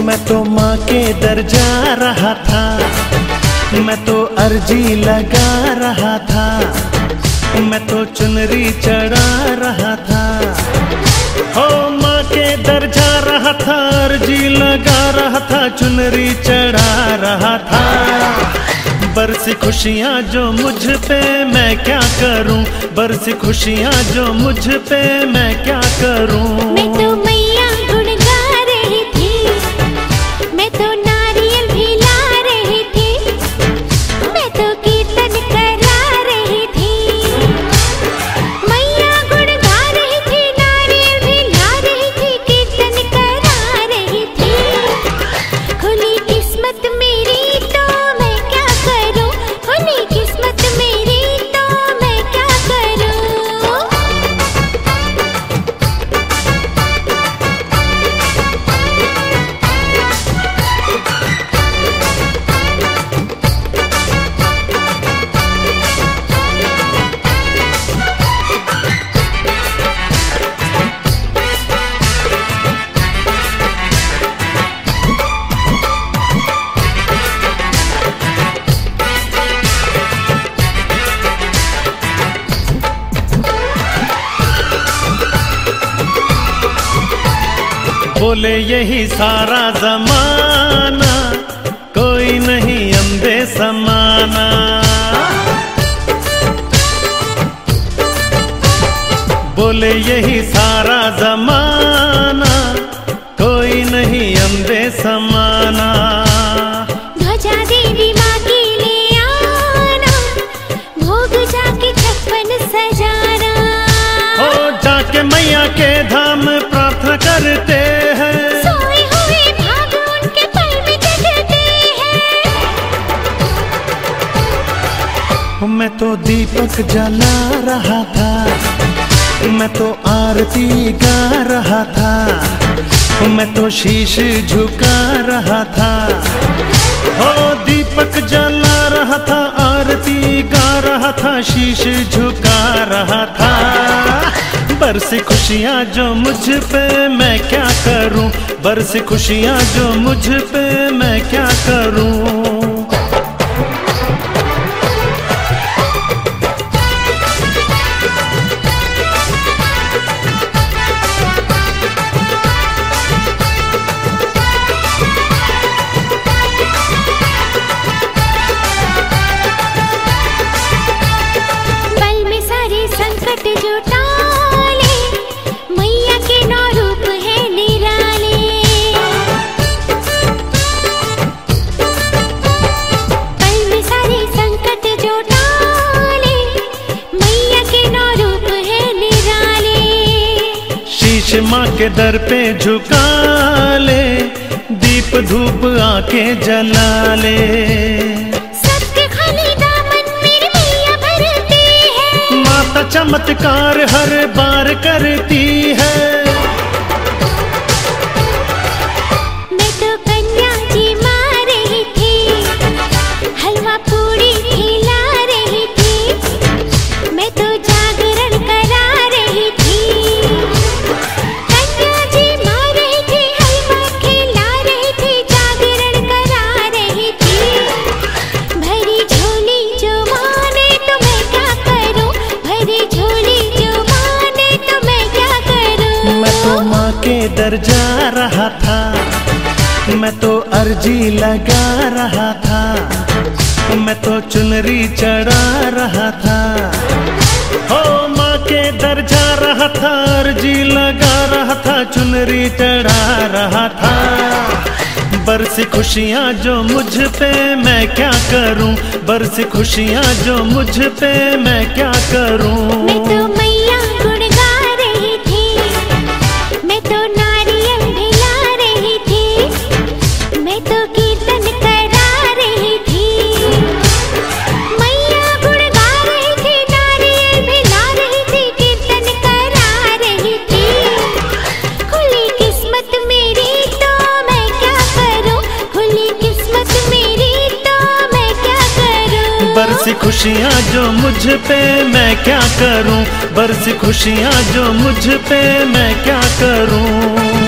मैं तो माँ के दर जा रहा था। मैं तो अर्जी लगा रहा था। मैं तो चुनरी चढ़ा रहा था। हो माँ के दर जा रहा था, अर्जी लगा रहा था, चुनरी चढ़ा रहा था। बरसी खुशियाँ जो मुझ पे मैं क्या करूँ? बरसी खुशियाँ जो मुझ पे मैं क्या करूँ? मैं तो मैया बोले यही सारा जमाना कोई नहीं अंधे समाना। बोले यही सारा जमाना कोई नहीं अंधे समाना। ध्वजा देवी माँ के ले आना भोग जाके छप्पन सजाना। हो जाके मैया के धाम प्रार्थना करते मैं तो दीपक जला रहा था। मैं तो आरती गा रहा था। मैं तो शीश झुका रहा था। हो दीपक जला रहा था, आरती गा रहा था, शीश झुका रहा था। बरसी खुशियाँ जो मुझ पे मैं क्या करूँ? बरसी खुशियाँ जो मुझ पे मैं क्या करूँ? शीश माँ के दर पे झुका ले दीप धूप आके जला ले। सबके खाली दामन मेरी मैया भरती है। माता चमत्कार हर बार करती दर जा रहा था। मैं तो अर्जी लगा रहा था। मैं तो चुनरी चढ़ा रहा था। हो माँ के दर जा रहा था, अर्जी लगा रहा था, चुनरी चढ़ा रहा था। बरसी खुशियाँ जो मुझ पे मैं क्या करूँ? बरसी खुशियाँ जो मुझ पे मैं क्या करूँ? खुशियाँ जो मुझ पे मैं क्या करूँ? बरसी खुशियाँ जो मुझ पे मैं क्या करूँ?